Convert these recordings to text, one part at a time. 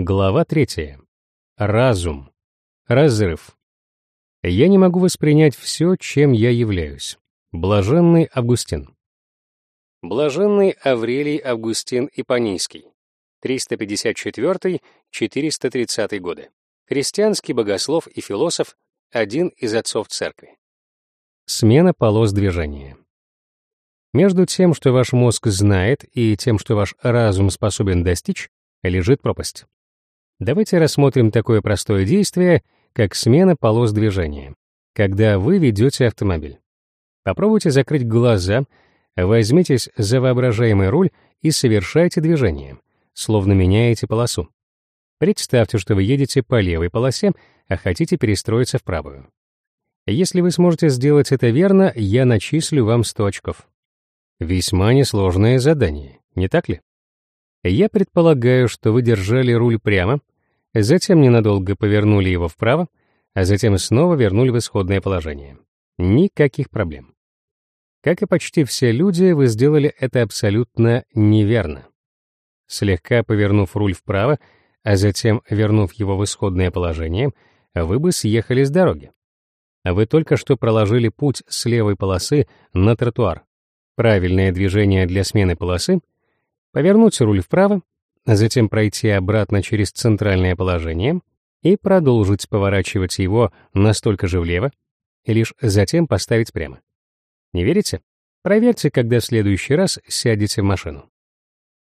Глава третья. Разум. Разрыв. Я не могу воспринять все, чем я являюсь. Блаженный Августин. Блаженный Аврелий Августин Ипанийский. 354-430 годы. Христианский богослов и философ, один из отцов церкви. Смена полос движения. Между тем, что ваш мозг знает, и тем, что ваш разум способен достичь, лежит пропасть. Давайте рассмотрим такое простое действие, как смена полос движения, когда вы ведете автомобиль. Попробуйте закрыть глаза, возьмитесь за воображаемый руль и совершайте движение, словно меняете полосу. Представьте, что вы едете по левой полосе, а хотите перестроиться в правую. Если вы сможете сделать это верно, я начислю вам 100 очков. Весьма несложное задание, не так ли? Я предполагаю, что вы держали руль прямо, затем ненадолго повернули его вправо, а затем снова вернули в исходное положение. Никаких проблем. Как и почти все люди, вы сделали это абсолютно неверно. Слегка повернув руль вправо, а затем вернув его в исходное положение, вы бы съехали с дороги. Вы только что проложили путь с левой полосы на тротуар. Правильное движение для смены полосы — повернуть руль вправо, затем пройти обратно через центральное положение и продолжить поворачивать его настолько же влево, и лишь затем поставить прямо. Не верите? Проверьте, когда в следующий раз сядете в машину.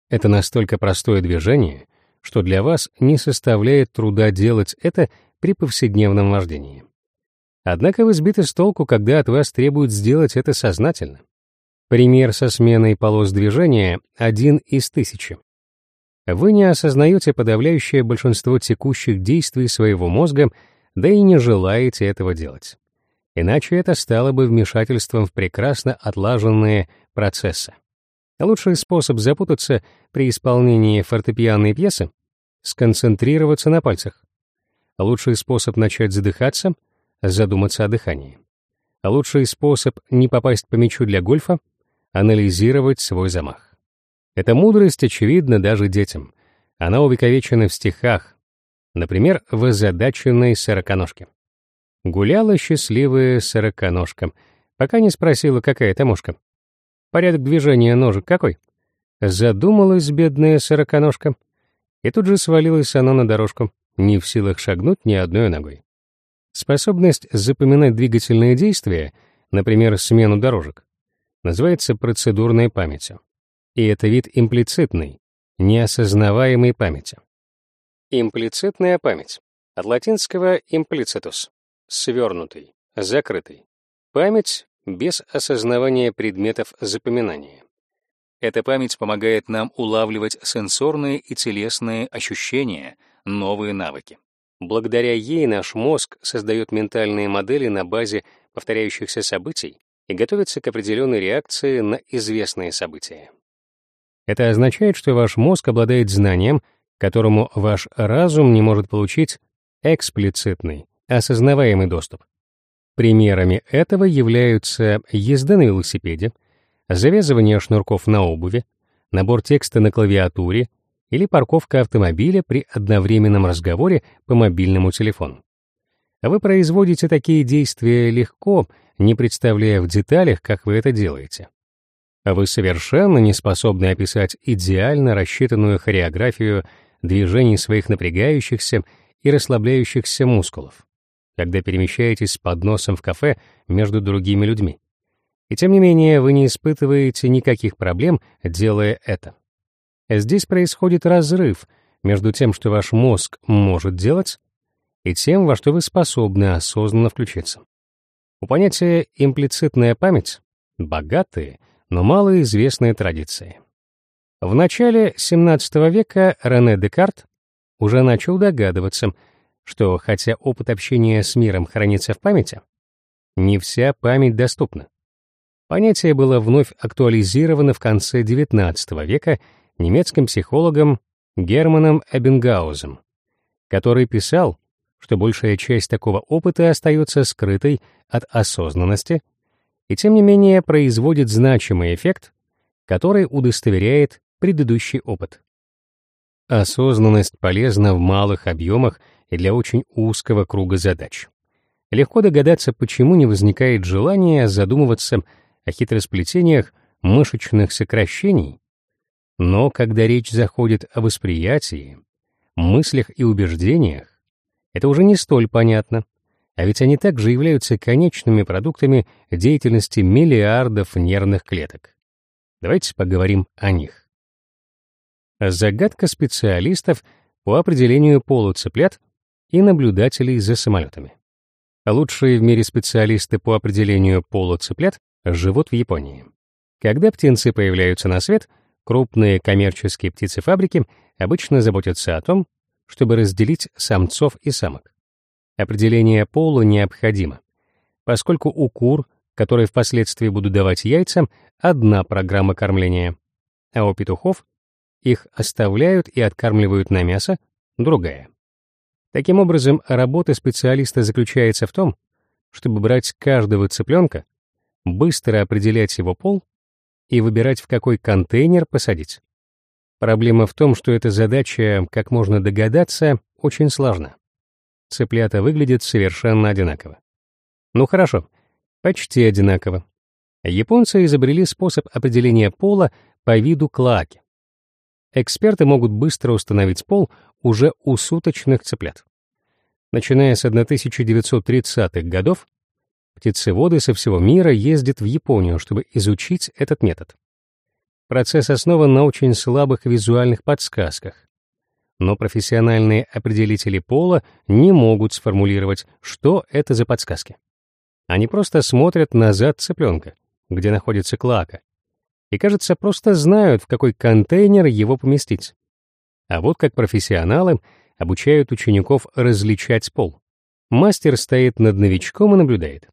Это настолько простое движение, что для вас не составляет труда делать это при повседневном вождении. Однако вы сбиты с толку, когда от вас требуют сделать это сознательно. Пример со сменой полос движения — один из тысячи. Вы не осознаете подавляющее большинство текущих действий своего мозга, да и не желаете этого делать. Иначе это стало бы вмешательством в прекрасно отлаженные процессы. Лучший способ запутаться при исполнении фортепианной пьесы — сконцентрироваться на пальцах. Лучший способ начать задыхаться — задуматься о дыхании. Лучший способ не попасть по мячу для гольфа анализировать свой замах. Эта мудрость очевидна даже детям. Она увековечена в стихах, например, в озадаченной сороконожке. Гуляла счастливая сороконожка, пока не спросила, какая это мушка. Порядок движения ножек какой? Задумалась бедная сороконожка, и тут же свалилась она на дорожку, не в силах шагнуть ни одной ногой. Способность запоминать двигательные действия, например, смену дорожек, называется процедурной памятью. И это вид имплицитной, неосознаваемой памяти. Имплицитная память. От латинского implicitus — свернутый, закрытый. Память без осознавания предметов запоминания. Эта память помогает нам улавливать сенсорные и телесные ощущения, новые навыки. Благодаря ей наш мозг создает ментальные модели на базе повторяющихся событий, и готовится к определенной реакции на известные события. Это означает, что ваш мозг обладает знанием, которому ваш разум не может получить эксплицитный, осознаваемый доступ. Примерами этого являются езда на велосипеде, завязывание шнурков на обуви, набор текста на клавиатуре или парковка автомобиля при одновременном разговоре по мобильному телефону. Вы производите такие действия легко не представляя в деталях, как вы это делаете. Вы совершенно не способны описать идеально рассчитанную хореографию движений своих напрягающихся и расслабляющихся мускулов, когда перемещаетесь с подносом в кафе между другими людьми. И тем не менее вы не испытываете никаких проблем, делая это. Здесь происходит разрыв между тем, что ваш мозг может делать, и тем, во что вы способны осознанно включиться. У понятия «имплицитная память» — богатые, но малоизвестные традиции. В начале XVII века Рене Декарт уже начал догадываться, что хотя опыт общения с миром хранится в памяти, не вся память доступна. Понятие было вновь актуализировано в конце XIX века немецким психологом Германом Эббингаузом, который писал, что большая часть такого опыта остается скрытой от осознанности и тем не менее производит значимый эффект, который удостоверяет предыдущий опыт. Осознанность полезна в малых объемах и для очень узкого круга задач. Легко догадаться, почему не возникает желания задумываться о хитросплетениях мышечных сокращений, но когда речь заходит о восприятии, мыслях и убеждениях, это уже не столь понятно, а ведь они также являются конечными продуктами деятельности миллиардов нервных клеток. Давайте поговорим о них. Загадка специалистов по определению пола цыплят и наблюдателей за самолетами. Лучшие в мире специалисты по определению пола цыплят живут в Японии. Когда птенцы появляются на свет, крупные коммерческие птицефабрики обычно заботятся о том, чтобы разделить самцов и самок. Определение пола необходимо, поскольку у кур, которые впоследствии будут давать яйца, одна программа кормления, а у петухов их оставляют и откармливают на мясо, другая. Таким образом, работа специалиста заключается в том, чтобы брать каждого цыпленка, быстро определять его пол и выбирать, в какой контейнер посадить. Проблема в том, что эта задача, как можно догадаться, очень сложна. Цыплята выглядят совершенно одинаково. Ну хорошо, почти одинаково. Японцы изобрели способ определения пола по виду клаки. Эксперты могут быстро установить пол уже у суточных цыплят. Начиная с 1930-х годов, птицеводы со всего мира ездят в Японию, чтобы изучить этот метод. Процесс основан на очень слабых визуальных подсказках, но профессиональные определители пола не могут сформулировать, что это за подсказки. Они просто смотрят назад цыпленка, где находится клака, и, кажется, просто знают, в какой контейнер его поместить. А вот как профессионалы обучают учеников различать пол. Мастер стоит над новичком и наблюдает.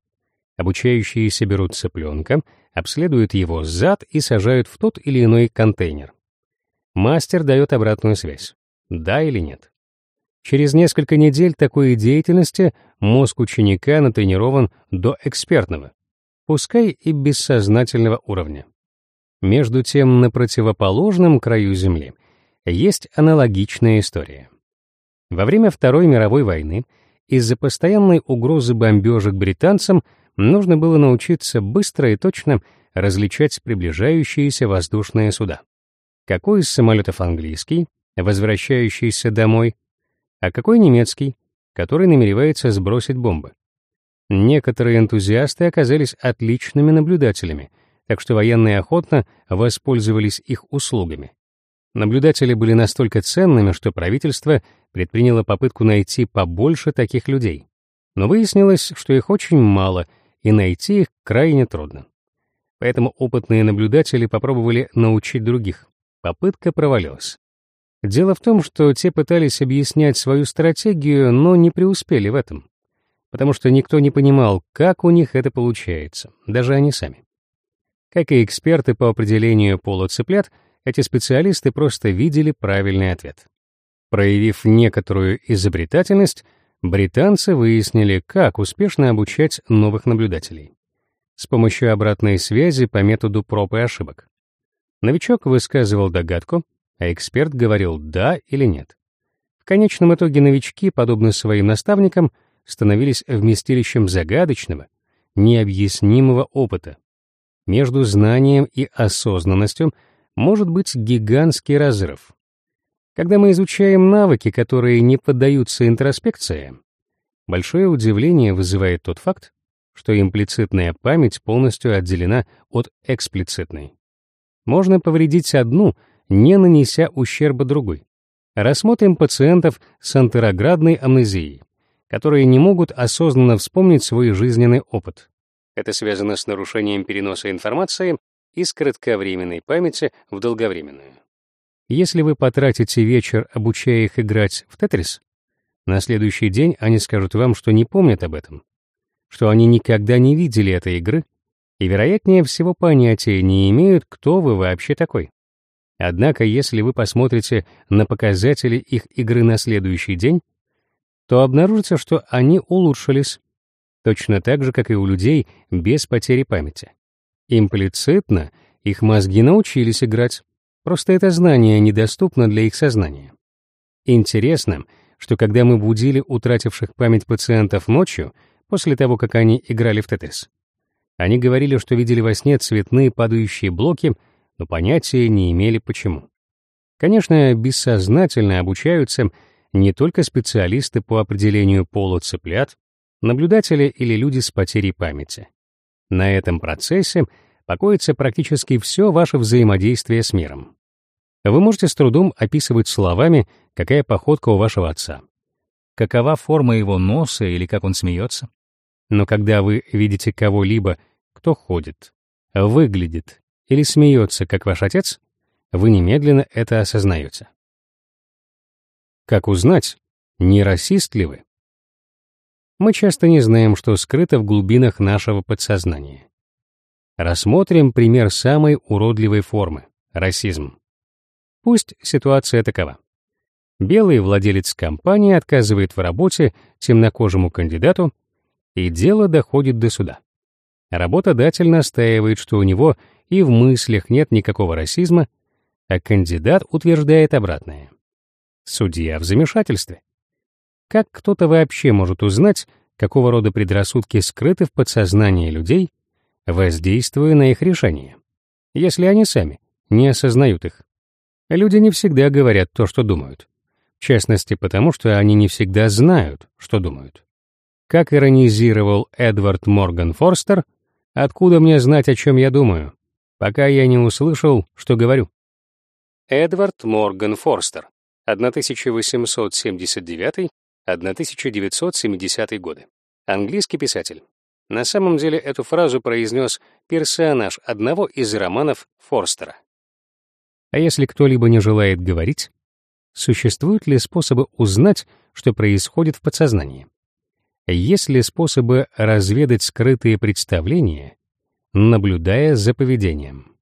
Обучающиеся берут цыпленка, обследуют его зад и сажают в тот или иной контейнер. Мастер дает обратную связь да или нет. Через несколько недель такой деятельности мозг ученика натренирован до экспертного, пускай и бессознательного уровня. Между тем, на противоположном краю Земли есть аналогичная история. Во время Второй мировой войны из-за постоянной угрозы бомбежек британцам нужно было научиться быстро и точно различать приближающиеся воздушные суда. Какой из самолетов английский, возвращающийся домой, а какой немецкий, который намеревается сбросить бомбы. Некоторые энтузиасты оказались отличными наблюдателями, так что военные охотно воспользовались их услугами. Наблюдатели были настолько ценными, что правительство предприняло попытку найти побольше таких людей. Но выяснилось, что их очень мало, и найти их крайне трудно. Поэтому опытные наблюдатели попробовали научить других. Попытка провалилась. Дело в том, что те пытались объяснять свою стратегию, но не преуспели в этом, потому что никто не понимал, как у них это получается, даже они сами. Как и эксперты по определению пола цыплят, эти специалисты просто видели правильный ответ. Проявив некоторую изобретательность, британцы выяснили, как успешно обучать новых наблюдателей. С помощью обратной связи по методу проб и ошибок. Новичок высказывал догадку, а эксперт говорил «да» или «нет». В конечном итоге новички, подобно своим наставникам, становились вместилищем загадочного, необъяснимого опыта. Между знанием и осознанностью может быть гигантский разрыв. Когда мы изучаем навыки, которые не поддаются интроспекции, большое удивление вызывает тот факт, что имплицитная память полностью отделена от эксплицитной. Можно повредить одну — не нанеся ущерба другой. Рассмотрим пациентов с антероградной амнезией, которые не могут осознанно вспомнить свой жизненный опыт. Это связано с нарушением переноса информации из кратковременной памяти в долговременную. Если вы потратите вечер, обучая их играть в тетрис, на следующий день они скажут вам, что не помнят об этом, что они никогда не видели этой игры и, вероятнее всего, понятия не имеют, кто вы вообще такой. Однако, если вы посмотрите на показатели их игры на следующий день, то обнаружится, что они улучшились, точно так же, как и у людей без потери памяти. Имплицитно их мозги научились играть, просто это знание недоступно для их сознания. Интересно, что когда мы будили утративших память пациентов ночью, после того, как они играли в тетрис, они говорили, что видели во сне цветные падающие блоки, но понятия не имели почему. Конечно, бессознательно обучаются не только специалисты по определению пола цыплят, наблюдатели или люди с потерей памяти. На этом процессе покоится практически все ваше взаимодействие с миром. Вы можете с трудом описывать словами, какая походка у вашего отца, какова форма его носа или как он смеется. Но когда вы видите кого-либо, кто ходит, выглядит или смеется, как ваш отец, вы немедленно это осознаете. Как узнать, не расист ли вы? Мы часто не знаем, что скрыто в глубинах нашего подсознания. Рассмотрим пример самой уродливой формы — расизм. Пусть ситуация такова. Белый владелец компании отказывает в работе темнокожему кандидату, и дело доходит до суда. Работодатель настаивает, что у него и в мыслях нет никакого расизма, а кандидат утверждает обратное. Судья в замешательстве. Как кто-то вообще может узнать, какого рода предрассудки скрыты в подсознании людей, воздействуя на их решения, если они сами не осознают их? Люди не всегда говорят то, что думают. В частности, потому что они не всегда знают, что думают. Как иронизировал Эдвард Морган Форстер, «Откуда мне знать, о чем я думаю, пока я не услышал, что говорю?» Эдвард Морган Форстер, 1879-1970 годы. Английский писатель. На самом деле эту фразу произнес персонаж одного из романов Форстера. А если кто-либо не желает говорить, существуют ли способы узнать, что происходит в подсознании? Есть ли способы разведать скрытые представления, наблюдая за поведением?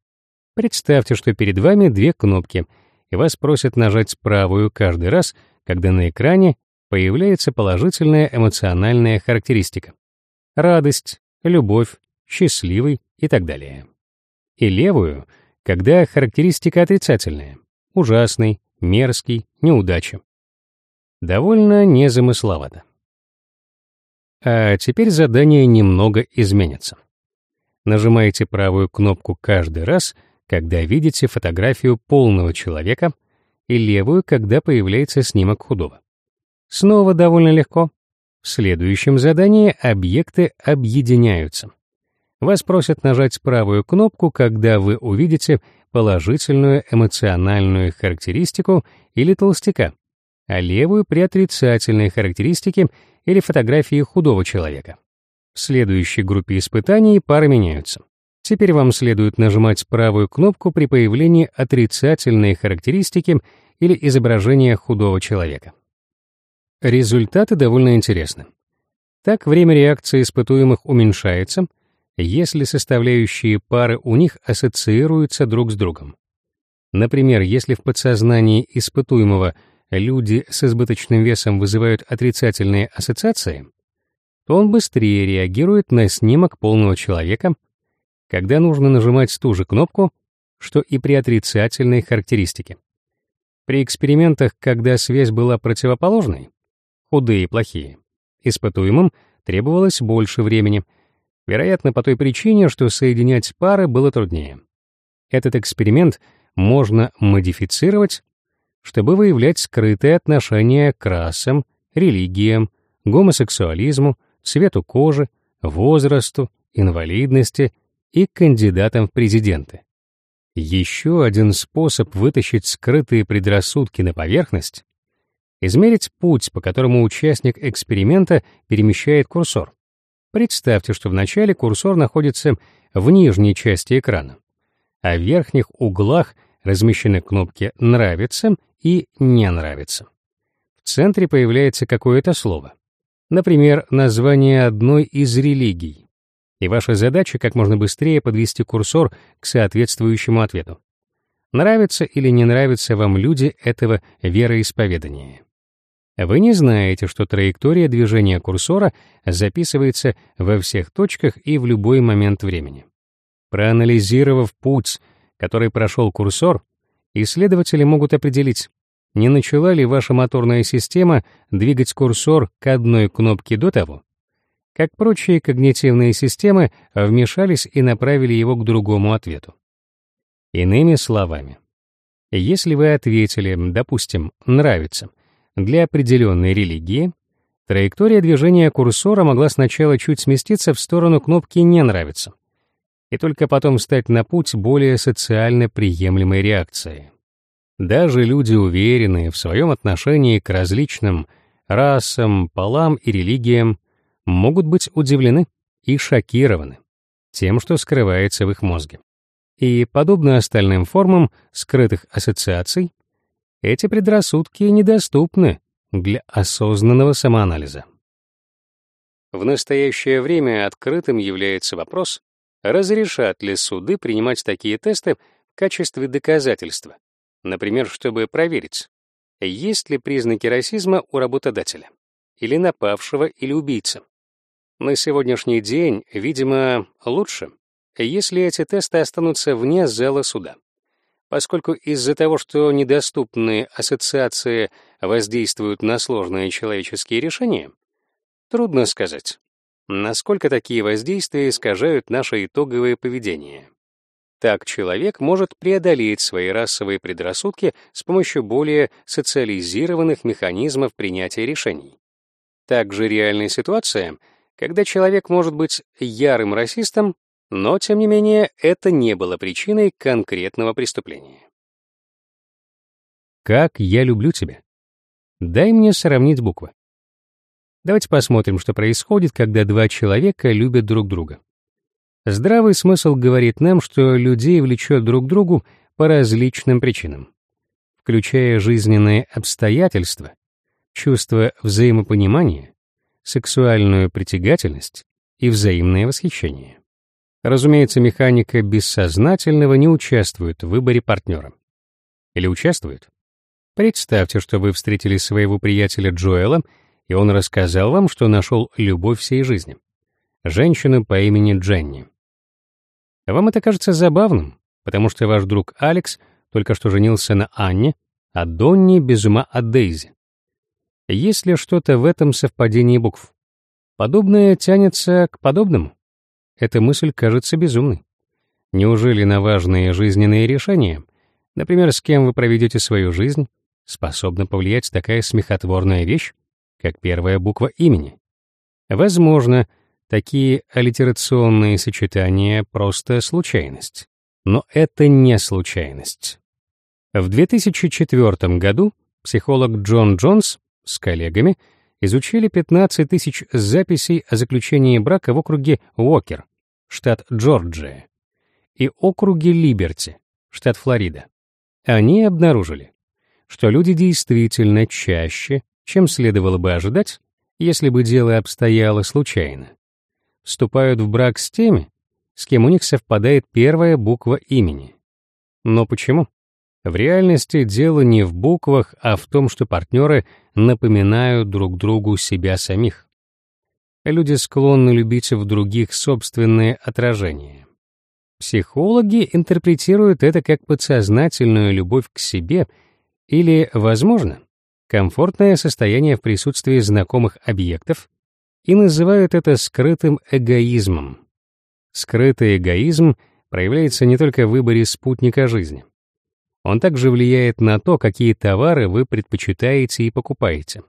Представьте, что перед вами две кнопки, и вас просят нажать правую каждый раз, когда на экране появляется положительная эмоциональная характеристика. Радость, любовь, счастливый и так далее. И левую, когда характеристика отрицательная, ужасный, мерзкий, неудача. Довольно незамысловато. А теперь задание немного изменится. Нажимаете правую кнопку каждый раз, когда видите фотографию полного человека, и левую, когда появляется снимок худого. Снова довольно легко. В следующем задании объекты объединяются. Вас просят нажать правую кнопку, когда вы увидите положительную эмоциональную характеристику или толстяка, а левую при отрицательной характеристике или фотографии худого человека. В следующей группе испытаний пары меняются. Теперь вам следует нажимать правую кнопку при появлении отрицательной характеристики или изображения худого человека. Результаты довольно интересны. Так время реакции испытуемых уменьшается, если составляющие пары у них ассоциируются друг с другом. Например, если в подсознании испытуемого люди с избыточным весом вызывают отрицательные ассоциации, то он быстрее реагирует на снимок полного человека, когда нужно нажимать ту же кнопку, что и при отрицательной характеристике. При экспериментах, когда связь была противоположной, худые и плохие, испытуемым требовалось больше времени, вероятно, по той причине, что соединять пары было труднее. Этот эксперимент можно модифицировать чтобы выявлять скрытые отношения к расам, религиям, гомосексуализму, цвету кожи, возрасту, инвалидности и кандидатам в президенты. Еще один способ вытащить скрытые предрассудки на поверхность — измерить путь, по которому участник эксперимента перемещает курсор. Представьте, что вначале курсор находится в нижней части экрана, а в верхних углах размещены кнопки «Нравится» и «не нравится». В центре появляется какое-то слово. Например, название одной из религий. И ваша задача как можно быстрее подвести курсор к соответствующему ответу. Нравятся или не нравятся вам люди этого вероисповедания. Вы не знаете, что траектория движения курсора записывается во всех точках и в любой момент времени. Проанализировав путь, который прошел курсор, исследователи могут определить, не начала ли ваша моторная система двигать курсор к одной кнопке до того, как прочие когнитивные системы вмешались и направили его к другому ответу. Иными словами, если вы ответили, допустим, «нравится» для определенной религии, траектория движения курсора могла сначала чуть сместиться в сторону кнопки «не нравится», и только потом встать на путь более социально приемлемой реакции. Даже люди, уверенные в своем отношении к различным расам, полам и религиям, могут быть удивлены и шокированы тем, что скрывается в их мозге. И, подобно остальным формам скрытых ассоциаций, эти предрассудки недоступны для осознанного самоанализа. В настоящее время открытым является вопрос, разрешат ли суды принимать такие тесты в качестве доказательства, например, чтобы проверить, есть ли признаки расизма у работодателя, или напавшего, или убийцы. На сегодняшний день, видимо, лучше, если эти тесты останутся вне зала суда. Поскольку из-за того, что недоступные ассоциации воздействуют на сложные человеческие решения, трудно сказать, насколько такие воздействия искажают наше итоговое поведение. Так человек может преодолеть свои расовые предрассудки с помощью более социализированных механизмов принятия решений. Также реальная ситуация, когда человек может быть ярым расистом, но, тем не менее, это не было причиной конкретного преступления. Как я люблю тебя. Дай мне сравнить буквы. Давайте посмотрим, что происходит, когда два человека любят друг друга. Здравый смысл говорит нам, что людей влечет друг к другу по различным причинам, включая жизненные обстоятельства, чувство взаимопонимания, сексуальную притягательность и взаимное восхищение. Разумеется, механика бессознательного не участвует в выборе партнера. Или участвует? Представьте, что вы встретили своего приятеля Джоэла и он рассказал вам, что нашел любовь всей жизни. Женщину по имени Дженни. Вам это кажется забавным, потому что ваш друг Алекс только что женился на Анне, а Донни без ума от Дейзи. Есть ли что-то в этом совпадении букв? Подобное тянется к подобному? Эта мысль кажется безумной. Неужели на важные жизненные решения, например, с кем вы проведете свою жизнь, способна повлиять такая смехотворная вещь, как первая буква имени. Возможно, такие аллитерационные сочетания — просто случайность. Но это не случайность. В 2004 году психолог Джон Джонс с коллегами изучили 15 тысяч записей о заключении брака в округе Уокер, штат Джорджия, и округе Либерти, штат Флорида. Они обнаружили, что люди действительно чаще чем следовало бы ожидать, если бы дело обстояло случайно. Вступают в брак с теми, с кем у них совпадает первая буква имени. Но почему? В реальности дело не в буквах, а в том, что партнеры напоминают друг другу себя самих. Люди склонны любить в других собственные отражения. Психологи интерпретируют это как подсознательную любовь к себе или, возможно, комфортное состояние в присутствии знакомых объектов и называют это скрытым эгоизмом. Скрытый эгоизм проявляется не только в выборе спутника жизни. Он также влияет на то, какие товары вы предпочитаете и покупаете.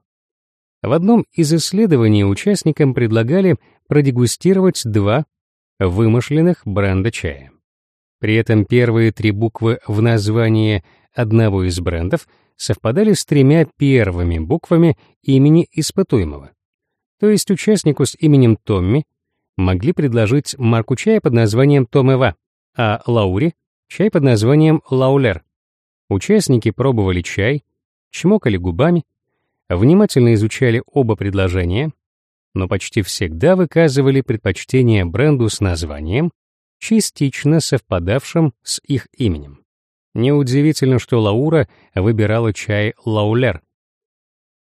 В одном из исследований участникам предлагали продегустировать два вымышленных бренда чая. При этом первые три буквы в названии одного из брендов — совпадали с тремя первыми буквами имени испытуемого. То есть участнику с именем Томми могли предложить марку чая под названием Томева, а Лауре — чай под названием Лаулер. Участники пробовали чай, чмокали губами, внимательно изучали оба предложения, но почти всегда выказывали предпочтение бренду с названием, частично совпадавшим с их именем. Неудивительно, что Лаура выбирала чай Лаулер.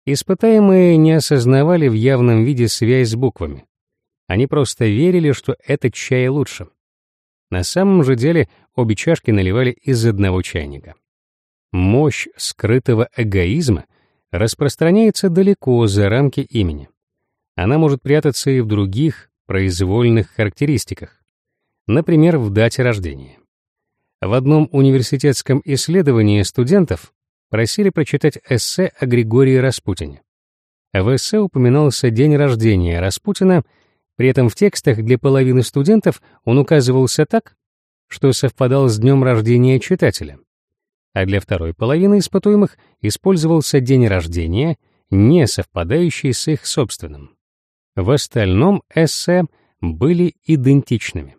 Испытаемые не осознавали в явном виде связь с буквами. Они просто верили, что этот чай лучше. На самом же деле обе чашки наливали из одного чайника. Мощь скрытого эгоизма распространяется далеко за рамки имени. Она может прятаться и в других произвольных характеристиках, например, в дате рождения. В одном университетском исследовании студентов просили прочитать эссе о Григории Распутине. В эссе упоминался день рождения Распутина, при этом в текстах для половины студентов он указывался так, что совпадал с днем рождения читателя, а для второй половины испытуемых использовался день рождения, не совпадающий с их собственным. В остальном эссе были идентичными.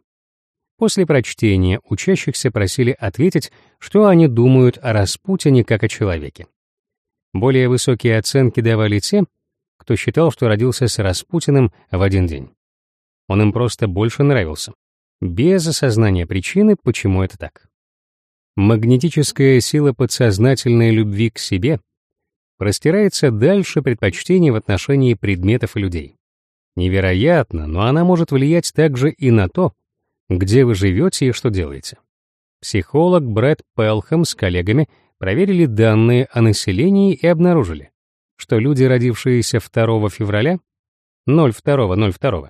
После прочтения учащихся просили ответить, что они думают о Распутине как о человеке. Более высокие оценки давали те, кто считал, что родился с Распутиным в один день. Он им просто больше нравился, без осознания причины, почему это так. Магнетическая сила подсознательной любви к себе простирается дальше предпочтений в отношении предметов и людей. Невероятно, но она может влиять также и на то, где вы живете и что делаете. Психолог Брэд Пелхэм с коллегами проверили данные о населении и обнаружили, что люди, родившиеся 2 февраля, 02.02,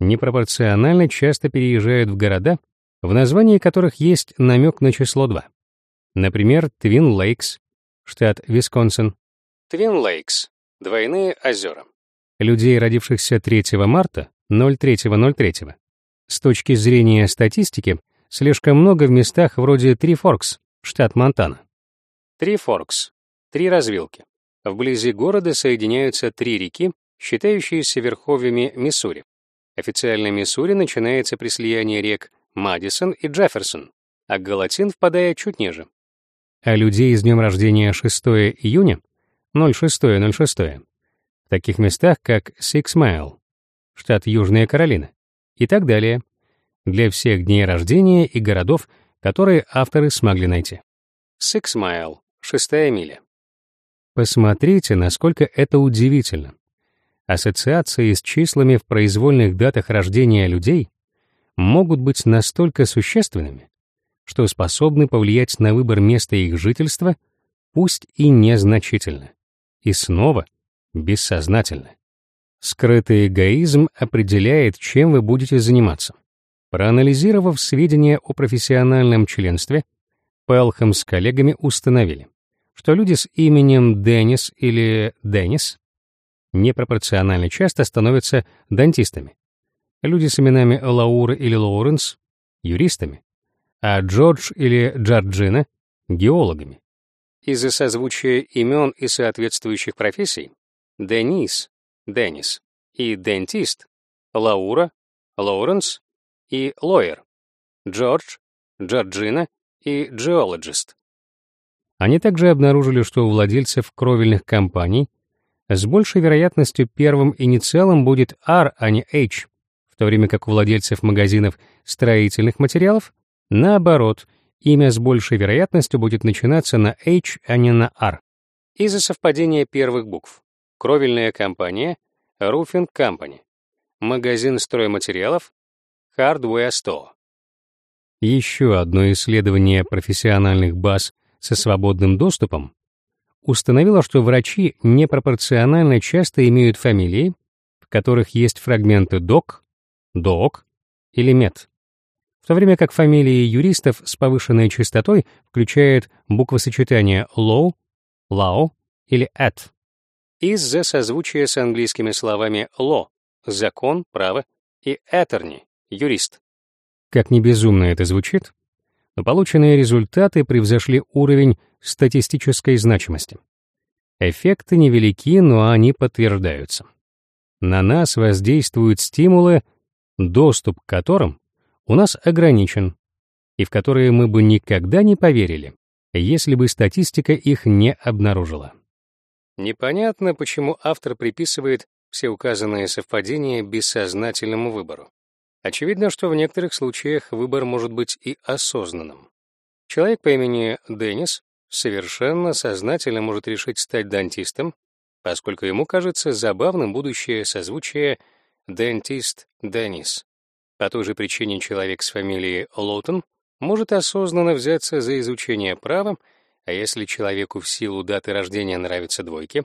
непропорционально часто переезжают в города, в названии которых есть намек на число 2. Например, Твин Лейкс, штат Висконсин. Твин Лейкс — двойные озера. Людей, родившихся 3 марта, 03.03, с точки зрения статистики, слишком много в местах вроде Три Форкс, штат Монтана. Три Форкс — три развилки. Вблизи города соединяются три реки, считающиеся верховьями Миссури. Официально Миссури начинается при слиянии рек Мадисон и Джефферсон, а Галатин впадая чуть ниже. А людей с днем рождения 6 июня, 06.06, в таких местах, как Six Mile, штат Южная Каролина, и так далее, для всех дней рождения и городов, которые авторы смогли найти. Six Mile, шестая миля. Посмотрите, насколько это удивительно. Ассоциации с числами в произвольных датах рождения людей могут быть настолько существенными, что способны повлиять на выбор места их жительства, пусть и незначительно. И снова бессознательно. Скрытый эгоизм определяет, чем вы будете заниматься. Проанализировав сведения о профессиональном членстве, Пелхэм с коллегами установили, что люди с именем Деннис или Деннис непропорционально часто становятся дантистами. Люди с именами Лаура или Лоуренс — юристами, а Джордж или Джорджина — геологами. Из-за созвучия имен и соответствующих профессий Денис, Деннис и дентист, Лаура, Лоуренс и лоер, Джордж, Джорджина и geologist. Они также обнаружили, что у владельцев кровельных компаний с большей вероятностью первым инициалом будет R, а не H, в то время как у владельцев магазинов строительных материалов, наоборот, имя с большей вероятностью будет начинаться на H, а не на R. Из-за совпадения первых букв. Кровельная компания — Roofing Company. Магазин стройматериалов — Hardware Store. Еще одно исследование профессиональных баз со свободным доступом установила, что врачи непропорционально часто имеют фамилии, в которых есть фрагменты «док», «doc» или «med», в то время как фамилии юристов с повышенной частотой включают буквосочетания «law», «lau» или «att». Из-за созвучия с английскими словами «law» — закон, право и «attorney» — юрист. Как ни безумно это звучит, но полученные результаты превзошли уровень статистической значимости. Эффекты невелики, но они подтверждаются. На нас воздействуют стимулы, доступ к которым у нас ограничен, и в которые мы бы никогда не поверили, если бы статистика их не обнаружила. Непонятно, почему автор приписывает все указанные совпадения бессознательному выбору. Очевидно, что в некоторых случаях выбор может быть и осознанным. Человек по имени Деннис совершенно сознательно может решить стать дантистом, поскольку ему кажется забавным будущее созвучие «дентист Деннис». По той же причине человек с фамилией Лоутон может осознанно взяться за изучение права, А если человеку в силу даты рождения нравятся двойки,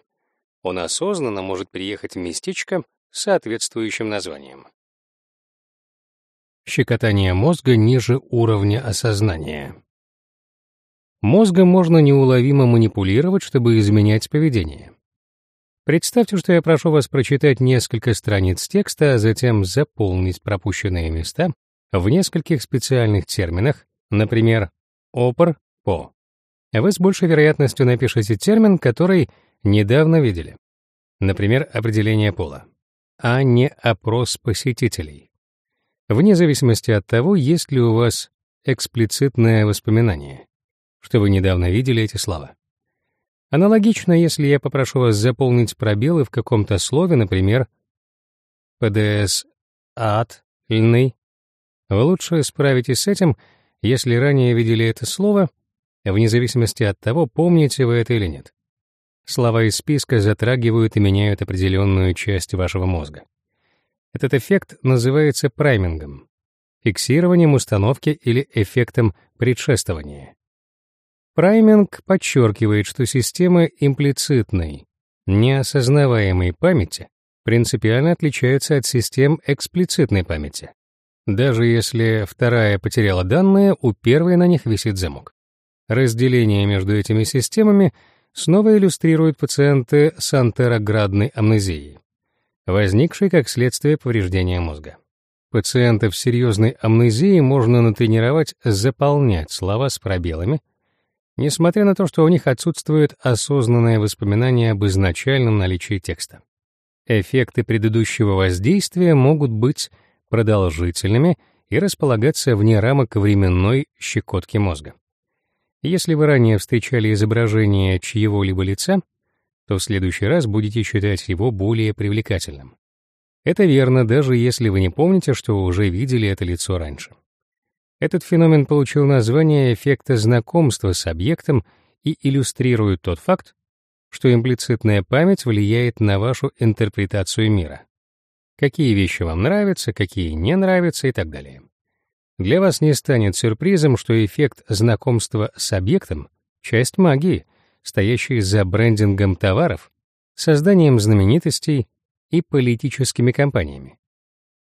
он осознанно может приехать в местечко с соответствующим названием. Щекотание мозга ниже уровня осознания. Мозгом можно неуловимо манипулировать, чтобы изменять поведение. Представьте, что я прошу вас прочитать несколько страниц текста, а затем заполнить пропущенные места в нескольких специальных терминах, например, опор, по. Вы с большей вероятностью напишете термин, который недавно видели. Например, определение пола, а не опрос посетителей. Вне зависимости от того, есть ли у вас эксплицитное воспоминание, что вы недавно видели эти слова. Аналогично, если я попрошу вас заполнить пробелы в каком-то слове, например, ПДС ад, льный, вы лучше справитесь с этим, если ранее видели это слово, вне зависимости от того, помните вы это или нет. Слова из списка затрагивают и меняют определенную часть вашего мозга. Этот эффект называется праймингом, фиксированием установки или эффектом предшествования. Прайминг подчеркивает, что система имплицитной, неосознаваемой памяти принципиально отличается от систем эксплицитной памяти. Даже если вторая потеряла данные, у первой на них висит замок. Разделение между этими системами снова иллюстрируют пациенты с антероградной амнезией, возникшей как следствие повреждения мозга. Пациентов с серьезной амнезией можно натренировать заполнять слова с пробелами, несмотря на то, что у них отсутствует осознанное воспоминание об изначальном наличии текста. Эффекты предыдущего воздействия могут быть продолжительными и располагаться вне рамок временной щекотки мозга. Если вы ранее встречали изображение чьего-либо лица, то в следующий раз будете считать его более привлекательным. Это верно, даже если вы не помните, что уже видели это лицо раньше. Этот феномен получил название эффекта знакомства с объектом и иллюстрирует тот факт, что имплицитная память влияет на вашу интерпретацию мира. Какие вещи вам нравятся, какие не нравятся и так далее. Для вас не станет сюрпризом, что эффект знакомства с объектом — часть магии, стоящей за брендингом товаров, созданием знаменитостей и политическими кампаниями.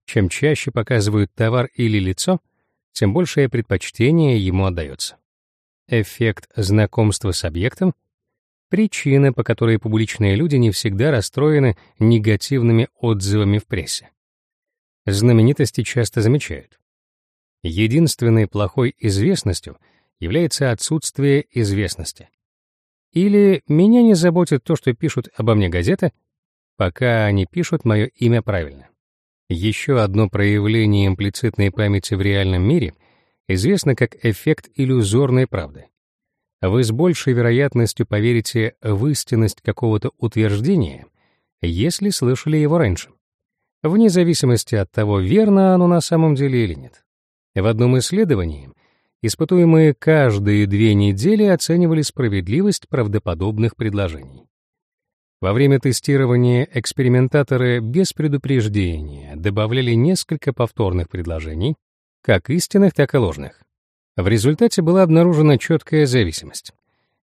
Чем чаще показывают товар или лицо, тем большее предпочтение ему отдается. Эффект знакомства с объектом — причина, по которой публичные люди не всегда расстроены негативными отзывами в прессе. Знаменитости часто замечают. Единственной плохой известностью является отсутствие известности. Или меня не заботит то, что пишут обо мне газеты, пока они пишут мое имя правильно. Еще одно проявление имплицитной памяти в реальном мире известно как эффект иллюзорной правды. Вы с большей вероятностью поверите в истинность какого-то утверждения, если слышали его раньше, вне зависимости от того, верно оно на самом деле или нет. В одном исследовании испытуемые каждые две недели оценивали справедливость правдоподобных предложений. Во время тестирования экспериментаторы без предупреждения добавляли несколько повторных предложений, как истинных, так и ложных. В результате была обнаружена четкая зависимость.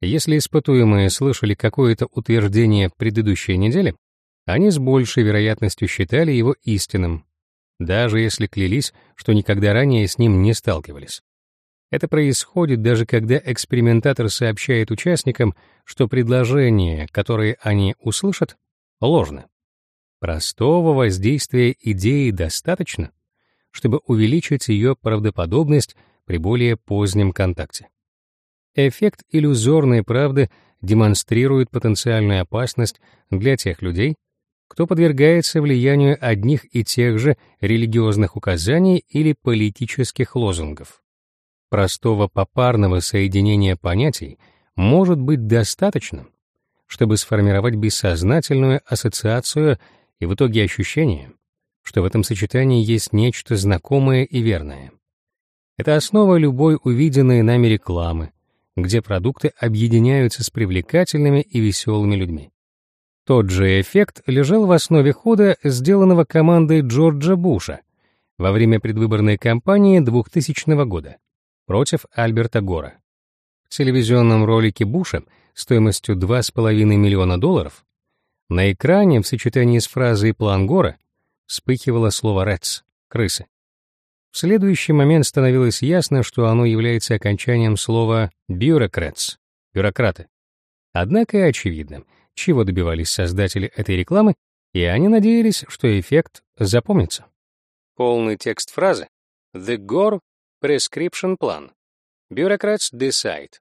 Если испытуемые слышали какое-то утверждение предыдущей неделе, они с большей вероятностью считали его истинным, даже если клялись, что никогда ранее с ним не сталкивались. Это происходит даже когда экспериментатор сообщает участникам, что предложения, которые они услышат, ложны. Простого воздействия идеи достаточно, чтобы увеличить ее правдоподобность при более позднем контакте. Эффект иллюзорной правды демонстрирует потенциальную опасность для тех людей, кто подвергается влиянию одних и тех же религиозных указаний или политических лозунгов. Простого попарного соединения понятий может быть достаточно, чтобы сформировать бессознательную ассоциацию и в итоге ощущение, что в этом сочетании есть нечто знакомое и верное. Это основа любой увиденной нами рекламы, где продукты объединяются с привлекательными и веселыми людьми. Тот же эффект лежал в основе хода, сделанного командой Джорджа Буша во время предвыборной кампании 2000 года против Альберта Гора. В телевизионном ролике Буша стоимостью 2,5 миллиона долларов на экране в сочетании с фразой «план Гора» вспыхивало слово «рец» — «крысы». В следующий момент становилось ясно, что оно является окончанием слова «бюрократс» — «бюрократы». Однако и очевидно, чего добивались создатели этой рекламы, и они надеялись, что эффект запомнится. Полный текст фразы «The Gore Prescription Plan». Bureaucrats decide.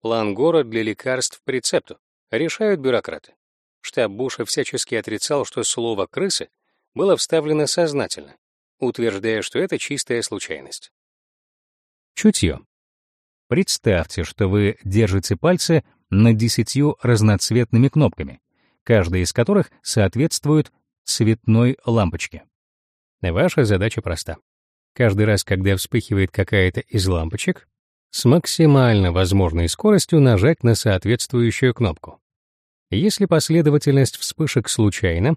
План Гора для лекарств по рецепту. Решают бюрократы. Штаб Буша всячески отрицал, что слово «крысы» было вставлено сознательно, утверждая, что это чистая случайность. Чутье. Представьте, что вы держите пальцы над десятью разноцветными кнопками, каждая из которых соответствует цветной лампочке. Ваша задача проста. Каждый раз, когда вспыхивает какая-то из лампочек, с максимально возможной скоростью нажать на соответствующую кнопку. Если последовательность вспышек случайна,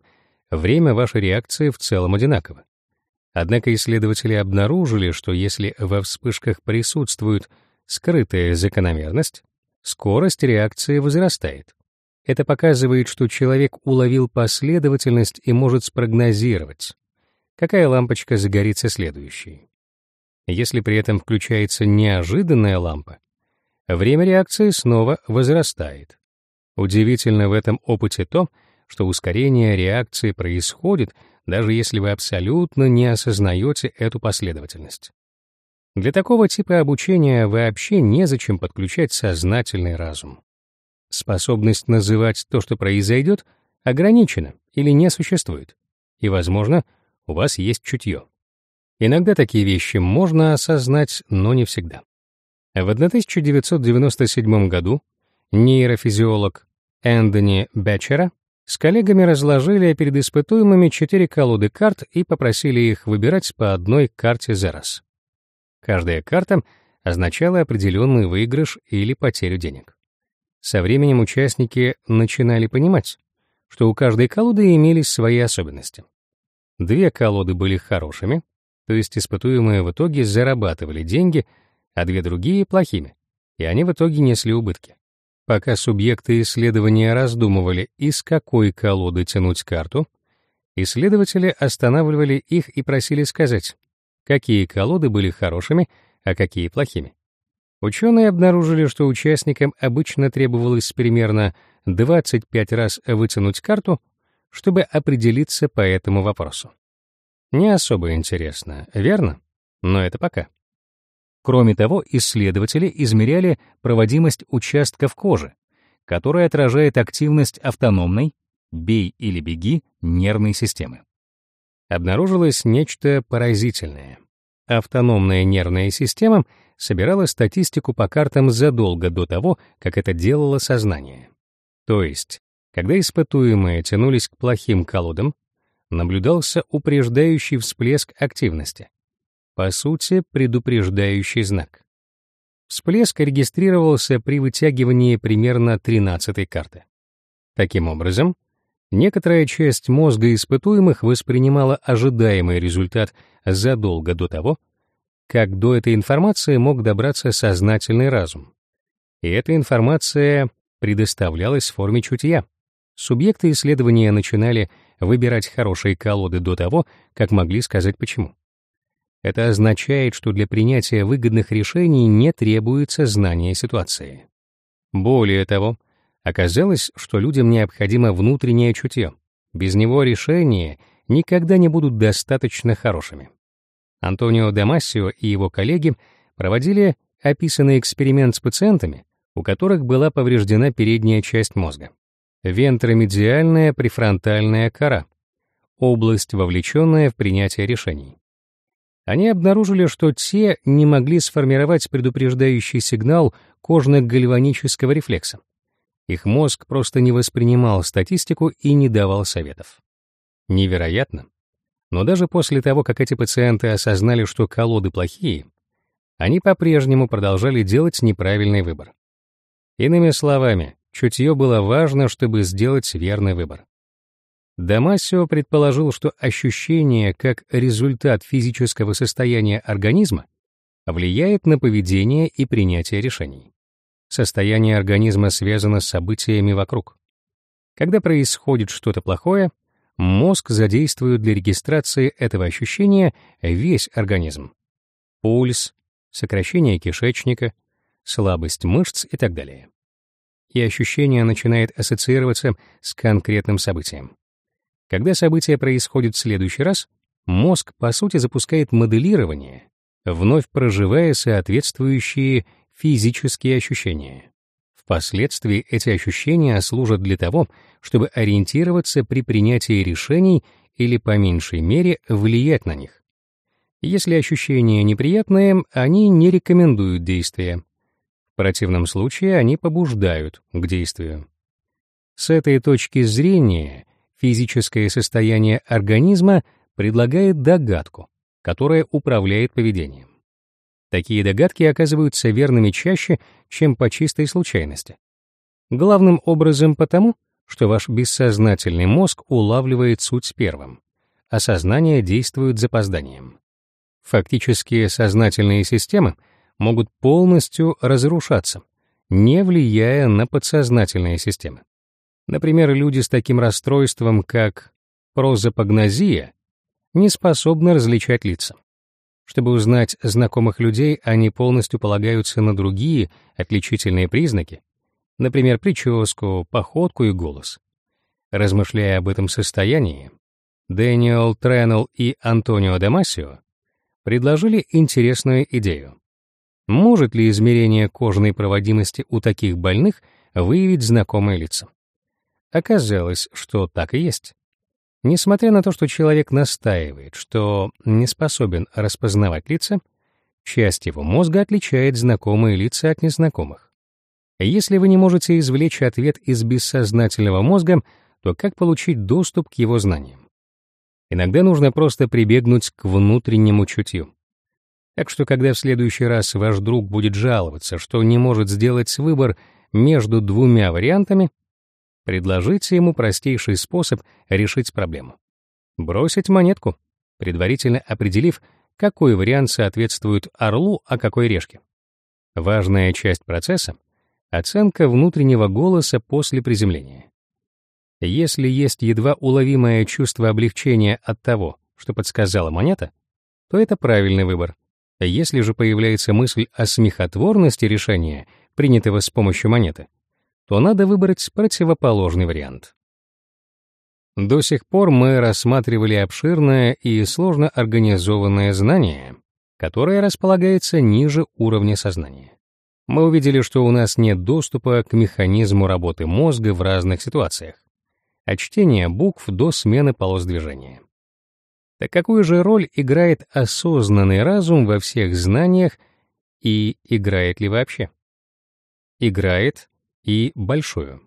время вашей реакции в целом одинаково. Однако исследователи обнаружили, что если во вспышках присутствует скрытая закономерность, скорость реакции возрастает. Это показывает, что человек уловил последовательность и может спрогнозировать, какая лампочка загорится следующей. Если при этом включается неожиданная лампа, время реакции снова возрастает. Удивительно в этом опыте то, что ускорение реакции происходит, даже если вы абсолютно не осознаете эту последовательность. Для такого типа обучения вообще незачем подключать сознательный разум. Способность называть то, что произойдет, ограничена или не существует. И, возможно, у вас есть чутье. Иногда такие вещи можно осознать, но не всегда. В 1997 году нейрофизиолог Эндони Бечера с коллегами разложили перед испытуемыми четыре колоды карт и попросили их выбирать по одной карте за раз. Каждая карта означала определенный выигрыш или потерю денег. Со временем участники начинали понимать, что у каждой колоды имелись свои особенности. Две колоды были хорошими, то есть испытуемые в итоге зарабатывали деньги, а две другие — плохими, и они в итоге несли убытки. Пока субъекты исследования раздумывали, из какой колоды тянуть карту, исследователи останавливали их и просили сказать, какие колоды были хорошими, а какие плохими. Ученые обнаружили, что участникам обычно требовалось примерно 25 раз вытянуть карту, чтобы определиться по этому вопросу. Не особо интересно, верно? Но это пока. Кроме того, исследователи измеряли проводимость участков кожи, которая отражает активность автономной, бей или беги, нервной системы. Обнаружилось нечто поразительное. Автономная нервная система собирала статистику по картам задолго до того, как это делало сознание. То есть, когда испытуемые тянулись к плохим колодам, наблюдался упреждающий всплеск активности. По сути, предупреждающий знак. Всплеск регистрировался при вытягивании примерно 13-й карты. Таким образом, некоторая часть мозга испытуемых воспринимала ожидаемый результат задолго до того, как до этой информации мог добраться сознательный разум. И эта информация предоставлялась в форме чутья. Субъекты исследования начинали выбирать хорошие колоды до того, как могли сказать почему. Это означает, что для принятия выгодных решений не требуется знание ситуации. Более того, оказалось, что людям необходимо внутреннее чутье. Без него решения никогда не будут достаточно хорошими. Антонио Дамассио и его коллеги проводили описанный эксперимент с пациентами, у которых была повреждена передняя часть мозга вентромедиальная префронтальная кора, область, вовлеченная в принятие решений. Они обнаружили, что те не могли сформировать предупреждающий сигнал кожно-гальванического рефлекса. Их мозг просто не воспринимал статистику и не давал советов. Невероятно. Но даже после того, как эти пациенты осознали, что колоды плохие, они по-прежнему продолжали делать неправильный выбор. Иными словами, Чутье было важно, чтобы сделать верный выбор. Дамасио предположил, что ощущение как результат физического состояния организма влияет на поведение и принятие решений. Состояние организма связано с событиями вокруг. Когда происходит что-то плохое, мозг задействует для регистрации этого ощущения весь организм. Пульс, сокращение кишечника, слабость мышц и так далее. И ощущение начинает ассоциироваться с конкретным событием. Когда событие происходит в следующий раз, мозг, по сути, запускает моделирование, вновь проживая соответствующие физические ощущения. Впоследствии эти ощущения служат для того, чтобы ориентироваться при принятии решений или, по меньшей мере, влиять на них. Если ощущения неприятные, они не рекомендуют действия. В противном случае они побуждают к действию. С этой точки зрения физическое состояние организма предлагает догадку, которая управляет поведением. Такие догадки оказываются верными чаще, чем по чистой случайности. Главным образом потому, что ваш бессознательный мозг улавливает суть первым, а сознание действует запозданием. Фактически сознательные системы могут полностью разрушаться, не влияя на подсознательные системы. Например, люди с таким расстройством, как прозапогнозия, не способны различать лица. Чтобы узнать знакомых людей, они полностью полагаются на другие отличительные признаки, например, прическу, походку и голос. Размышляя об этом состоянии, Дэниел Треннелл и Антонио Дамасио предложили интересную идею. Может ли измерение кожной проводимости у таких больных выявить знакомые лица? Оказалось, что так и есть. Несмотря на то, что человек настаивает, что не способен распознавать лица, часть его мозга отличает знакомые лица от незнакомых. Если вы не можете извлечь ответ из бессознательного мозга, то как получить доступ к его знаниям? Иногда нужно просто прибегнуть к внутреннему чутью. Так что, когда в следующий раз ваш друг будет жаловаться, что не может сделать выбор между двумя вариантами, предложите ему простейший способ решить проблему. Бросить монетку, предварительно определив, какой вариант соответствует орлу, а какой решке. Важная часть процесса — оценка внутреннего голоса после приземления. Если есть едва уловимое чувство облегчения от того, что подсказала монета, то это правильный выбор. Если же появляется мысль о смехотворности решения, принятого с помощью монеты, то надо выбрать противоположный вариант. До сих пор мы рассматривали обширное и сложно организованное знание, которое располагается ниже уровня сознания. Мы увидели, что у нас нет доступа к механизму работы мозга в разных ситуациях от чтения букв до смены полос движения. Так какую же роль играет осознанный разум во всех знаниях и играет ли вообще? Играет и большую.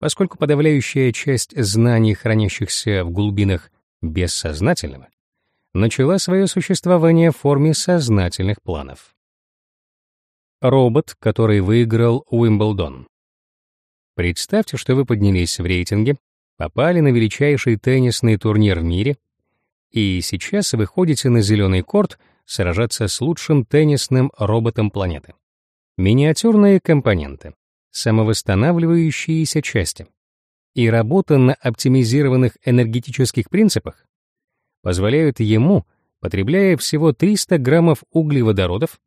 Поскольку подавляющая часть знаний, хранящихся в глубинах бессознательного, начала свое существование в форме сознательных планов. Робот, который выиграл Уимблдон. Представьте, что вы поднялись в рейтинге, попали на величайший теннисный турнир в мире, и сейчас выходите на зеленый корт сражаться с лучшим теннисным роботом планеты. Миниатюрные компоненты, самовосстанавливающиеся части и работа на оптимизированных энергетических принципах позволяют ему, потребляя всего 300 граммов углеводородов,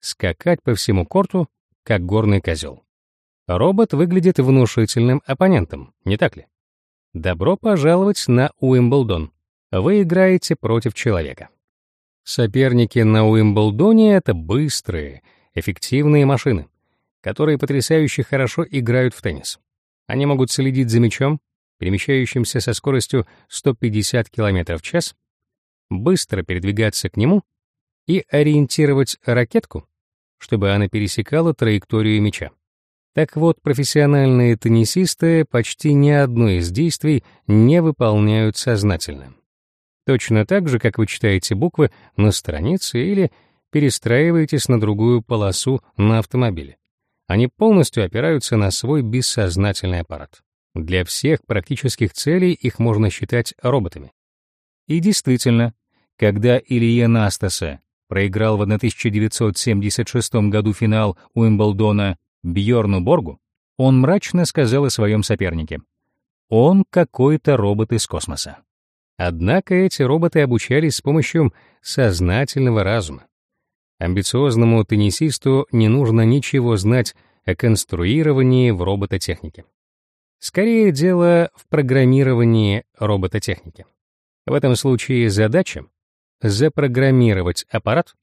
скакать по всему корту, как горный козел. Робот выглядит внушительным оппонентом, не так ли? Добро пожаловать на Уимблдон. Вы играете против человека. Соперники на Уимблдоне — это быстрые, эффективные машины, которые потрясающе хорошо играют в теннис. Они могут следить за мячом, перемещающимся со скоростью 150 км в час, быстро передвигаться к нему и ориентировать ракетку, чтобы она пересекала траекторию мяча. Так вот, профессиональные теннисисты почти ни одно из действий не выполняют сознательно. Точно так же, как вы читаете буквы на странице или перестраиваетесь на другую полосу на автомобиле. Они полностью опираются на свой бессознательный аппарат. Для всех практических целей их можно считать роботами. И действительно, когда Илья Настаса проиграл в 1976 году финал Уимблдона Бьорну Боргу, он мрачно сказал о своем сопернике. Он какой-то робот из космоса. Однако эти роботы обучались с помощью сознательного разума. Амбициозному теннисисту не нужно ничего знать о конструировании в робототехнике. Скорее дело в программировании робототехники. В этом случае задача — запрограммировать аппарат,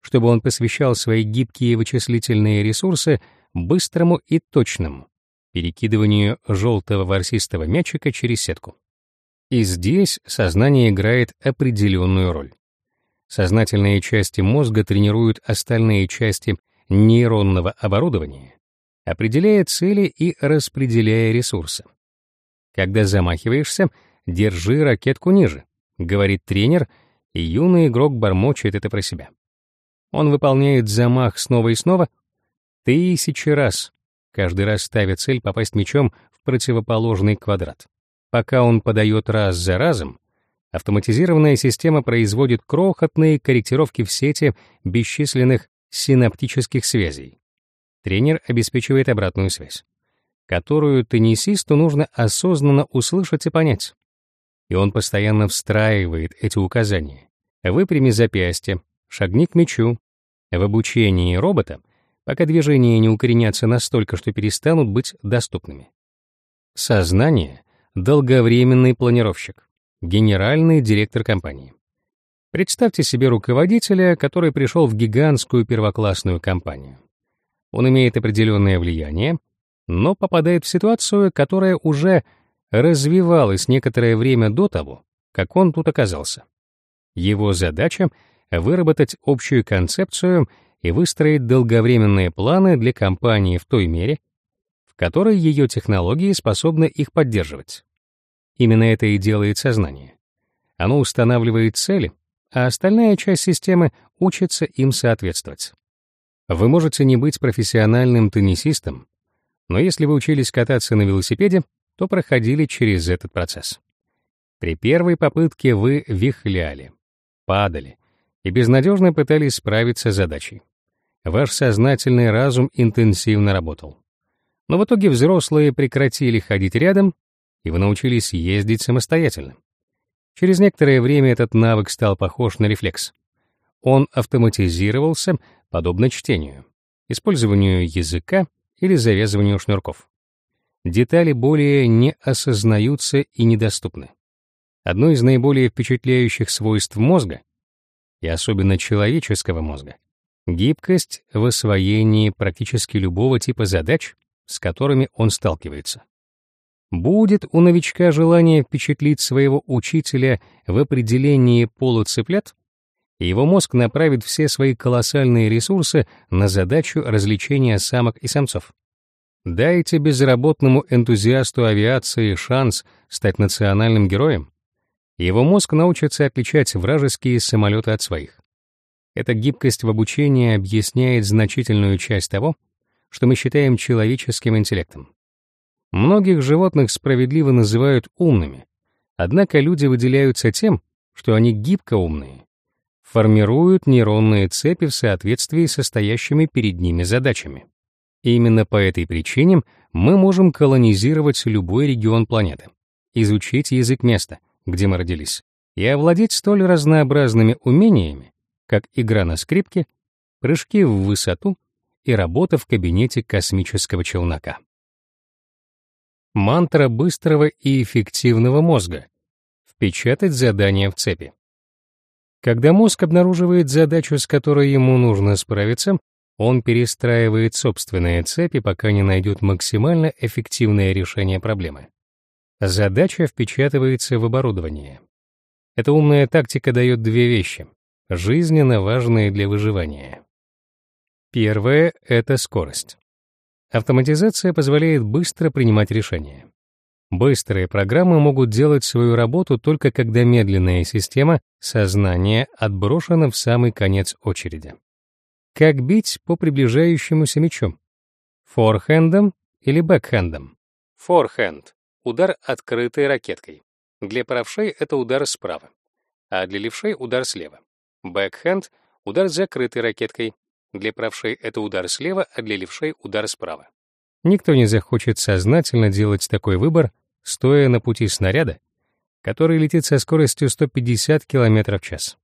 чтобы он посвящал свои гибкие вычислительные ресурсы быстрому и точному перекидыванию желтого ворсистого мячика через сетку. И здесь сознание играет определенную роль. Сознательные части мозга тренируют остальные части нейронного оборудования, определяя цели и распределяя ресурсы. Когда замахиваешься, держи ракетку ниже, говорит тренер, и юный игрок бормочет это про себя. Он выполняет замах снова и снова тысячи раз, каждый раз ставя цель попасть мячом в противоположный квадрат. Пока он подает раз за разом, автоматизированная система производит крохотные корректировки в сети бесчисленных синаптических связей. Тренер обеспечивает обратную связь, которую теннисисту нужно осознанно услышать и понять. И он постоянно встраивает эти указания. Выпрями запястье, шагни к мячу. В обучении робота, пока движения не укоренятся настолько, что перестанут быть доступными. Сознание — долговременный планировщик, генеральный директор компании. Представьте себе руководителя, который пришел в гигантскую первоклассную компанию. Он имеет определенное влияние, но попадает в ситуацию, которая уже развивалась некоторое время до того, как он тут оказался. Его задача — выработать общую концепцию и выстроить долговременные планы для компании в той мере, которой ее технологии способны их поддерживать. Именно это и делает сознание. Оно устанавливает цели, а остальная часть системы учится им соответствовать. Вы можете не быть профессиональным теннисистом, но если вы учились кататься на велосипеде, то проходили через этот процесс. При первой попытке вы вихляли, падали и безнадежно пытались справиться с задачей. Ваш сознательный разум интенсивно работал. Но в итоге взрослые прекратили ходить рядом, и вы научились ездить самостоятельно. Через некоторое время этот навык стал похож на рефлекс. Он автоматизировался, подобно чтению, использованию языка или завязыванию шнурков. Детали более не осознаются и недоступны. Одно из наиболее впечатляющих свойств мозга, и особенно человеческого мозга, гибкость в освоении практически любого типа задач, с которыми он сталкивается. Будет у новичка желание впечатлить своего учителя в определении и его мозг направит все свои колоссальные ресурсы на задачу развлечения самок и самцов. Дайте безработному энтузиасту авиации шанс стать национальным героем. Его мозг научится отличать вражеские самолеты от своих. Эта гибкость в обучении объясняет значительную часть того, что мы считаем человеческим интеллектом. Многих животных справедливо называют умными, однако люди выделяются тем, что они гибко умные, формируют нейронные цепи в соответствии со стоящими перед ними задачами. именно по этой причине мы можем колонизировать любой регион планеты, изучить язык места, где мы родились, и овладеть столь разнообразными умениями, как игра на скрипке, прыжки в высоту и работа в кабинете космического челнока. Мантра быстрого и эффективного мозга. Впечатать задание в цепи. Когда мозг обнаруживает задачу, с которой ему нужно справиться, он перестраивает собственные цепи, пока не найдет максимально эффективное решение проблемы. Задача впечатывается в оборудование. Эта умная тактика дает две вещи, жизненно важные для выживания. Первое — это скорость. Автоматизация позволяет быстро принимать решения. Быстрые программы могут делать свою работу только когда медленная система сознания отброшена в самый конец очереди. Как бить по приближающемуся мячу? Форхендом или бэкхендом? Форхенд — удар открытой ракеткой. Для правшей это удар справа, а для левшей — удар слева. Бэкхенд — удар закрытой ракеткой, Для правшей это удар слева, а для левшей удар справа. Никто не захочет сознательно делать такой выбор, стоя на пути снаряда, который летит со скоростью 150 км в час.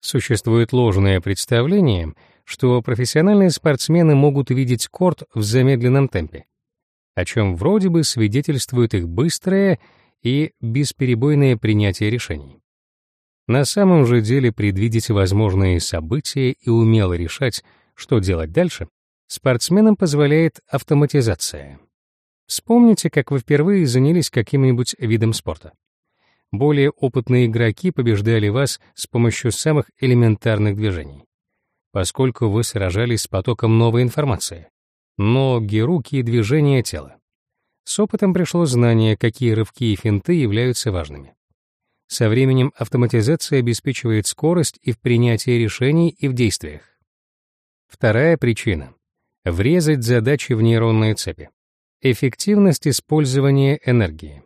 Существует ложное представление, что профессиональные спортсмены могут видеть корт в замедленном темпе, о чем вроде бы свидетельствует их быстрое и бесперебойное принятие решений. На самом же деле предвидеть возможные события и умело решать, что делать дальше, спортсменам позволяет автоматизация. Вспомните, как вы впервые занялись каким-нибудь видом спорта. Более опытные игроки побеждали вас с помощью самых элементарных движений, поскольку вы сражались с потоком новой информации. Ноги, руки и движения тела. С опытом пришло знание, какие рывки и финты являются важными. Со временем автоматизация обеспечивает скорость и в принятии решений, и в действиях. Вторая причина — врезать задачи в нейронные цепи. Эффективность использования энергии.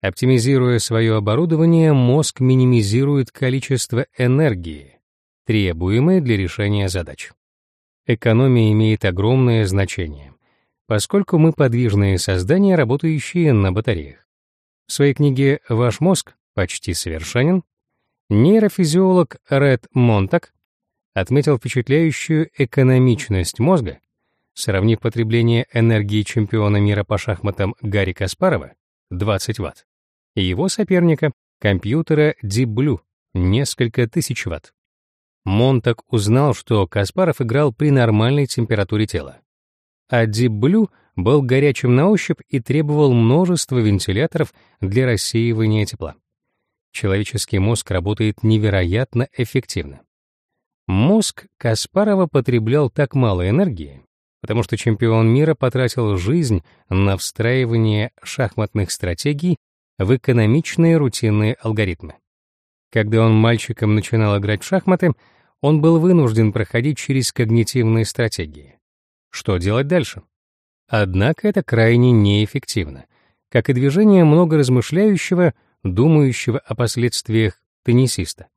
Оптимизируя свое оборудование, мозг минимизирует количество энергии, требуемой для решения задач. Экономия имеет огромное значение, поскольку мы подвижные создания, работающие на батареях. В своей книге «Ваш мозг почти совершенен» нейрофизиолог Ред Монтак отметил впечатляющую экономичность мозга, сравнив потребление энергии чемпиона мира по шахматам Гарри Каспарова 20 Вт и его соперника, компьютера Deep Blue, несколько тысяч Вт. Монтак узнал, что Каспаров играл при нормальной температуре тела. А Deep Blue был горячим на ощупь и требовал множества вентиляторов для рассеивания тепла. Человеческий мозг работает невероятно эффективно. Мозг Каспарова потреблял так мало энергии, потому что чемпион мира потратил жизнь на встраивание шахматных стратегий в экономичные рутинные алгоритмы. Когда он мальчиком начинал играть в шахматы, он был вынужден проходить через когнитивные стратегии. Что делать дальше? Однако это крайне неэффективно, как и движение много размышляющего, думающего о последствиях теннисиста.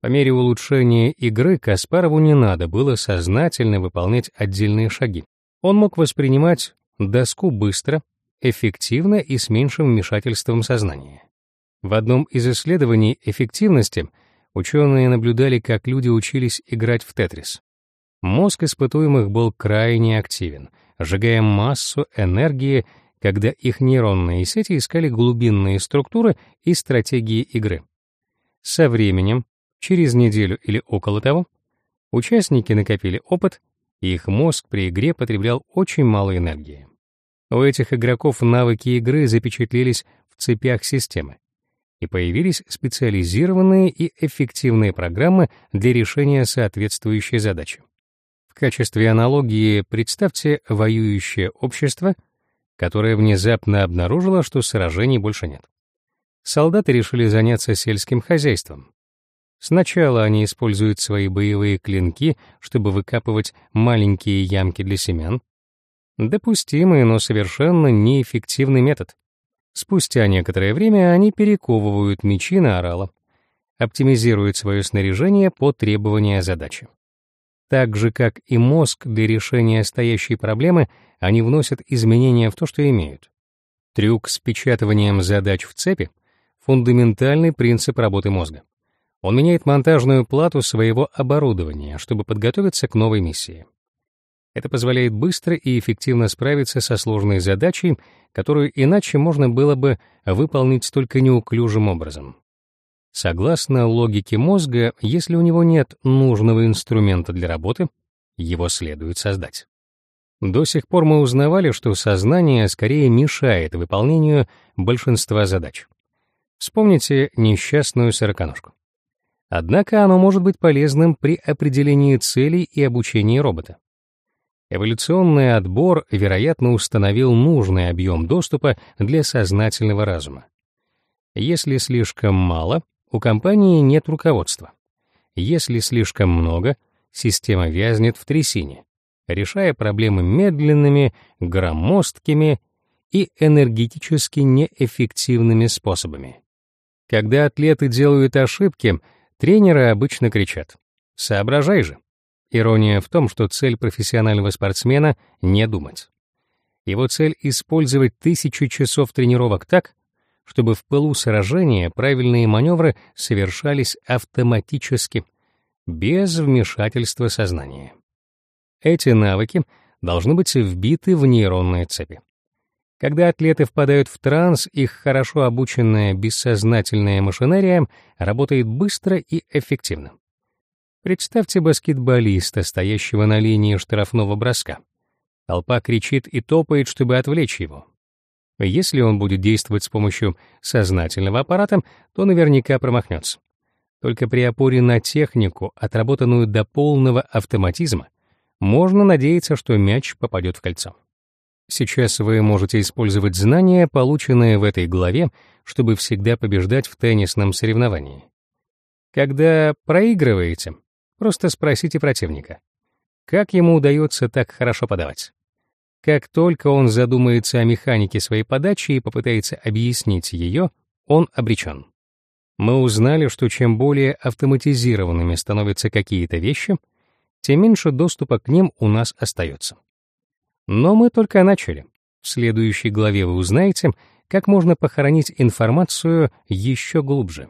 По мере улучшения игры Каспарову не надо было сознательно выполнять отдельные шаги. Он мог воспринимать доску быстро, эффективно и с меньшим вмешательством сознания. В одном из исследований эффективности ученые наблюдали, как люди учились играть в тетрис. Мозг испытуемых был крайне активен, сжигая массу энергии, когда их нейронные сети искали глубинные структуры и стратегии игры. Со временем, через неделю или около того, участники накопили опыт, и их мозг при игре потреблял очень мало энергии. У этих игроков навыки игры запечатлелись в цепях системы, и появились специализированные и эффективные программы для решения соответствующей задачи. В качестве аналогии представьте воюющее общество, которое внезапно обнаружило, что сражений больше нет. Солдаты решили заняться сельским хозяйством. Сначала они используют свои боевые клинки, чтобы выкапывать маленькие ямки для семян, Допустимый, но совершенно неэффективный метод. Спустя некоторое время они перековывают мечи на орала, оптимизируют свое снаряжение по требованию задачи. Так же, как и мозг для решения стоящей проблемы, они вносят изменения в то, что имеют. Трюк с печатыванием задач в цепи — фундаментальный принцип работы мозга. Он меняет монтажную плату своего оборудования, чтобы подготовиться к новой миссии. Это позволяет быстро и эффективно справиться со сложной задачей, которую иначе можно было бы выполнить только неуклюжим образом. Согласно логике мозга, если у него нет нужного инструмента для работы, его следует создать. До сих пор мы узнавали, что сознание скорее мешает выполнению большинства задач. Вспомните несчастную сороконожку. Однако оно может быть полезным при определении целей и обучении робота. Эволюционный отбор, вероятно, установил нужный объем доступа для сознательного разума. Если слишком мало, у компании нет руководства. Если слишком много, система вязнет в трясине, решая проблемы медленными, громоздкими и энергетически неэффективными способами. Когда атлеты делают ошибки, тренеры обычно кричат «Соображай же!» Ирония в том, что цель профессионального спортсмена — не думать. Его цель — использовать тысячу часов тренировок так, чтобы в пылу сражения правильные маневры совершались автоматически, без вмешательства сознания. Эти навыки должны быть вбиты в нейронные цепи. Когда атлеты впадают в транс, их хорошо обученная бессознательная машинерия работает быстро и эффективно. Представьте баскетболиста, стоящего на линии штрафного броска. Толпа кричит и топает, чтобы отвлечь его. Если он будет действовать с помощью сознательного аппарата, то наверняка промахнется. Только при опоре на технику, отработанную до полного автоматизма, можно надеяться, что мяч попадет в кольцо. Сейчас вы можете использовать знания, полученные в этой главе, чтобы всегда побеждать в теннисном соревновании. Когда проигрываете, просто спросите противника, как ему удается так хорошо подавать. Как только он задумается о механике своей подачи и попытается объяснить ее, он обречен. Мы узнали, что чем более автоматизированными становятся какие-то вещи, тем меньше доступа к ним у нас остается. Но мы только начали. В следующей главе вы узнаете, как можно похоронить информацию еще глубже.